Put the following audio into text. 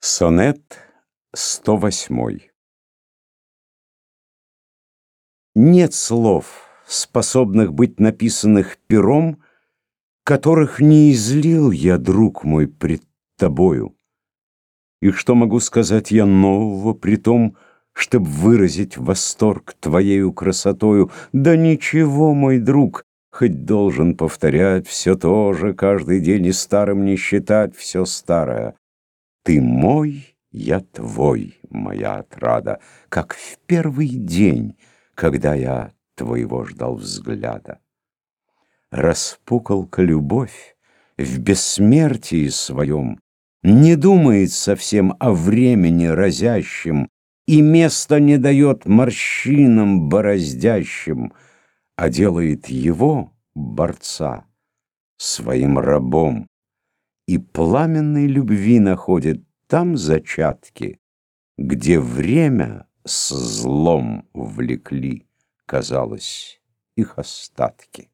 Сонет 108 Нет слов, способных быть написанных пером, Которых не излил я, друг мой, пред тобою. И что могу сказать я нового, при том, Чтоб выразить восторг твоею красотою? Да ничего, мой друг, хоть должен повторять Все то же каждый день и старым не считать все старое. Ты мой, я твой, моя отрада, Как в первый день, когда я твоего ждал взгляда. Распуколка любовь в бессмертии своем Не думает совсем о времени разящем И места не дает морщинам бороздящим, А делает его, борца, своим рабом и пламенной любви находит там зачатки, где время с злом влекли, казалось, их остатки.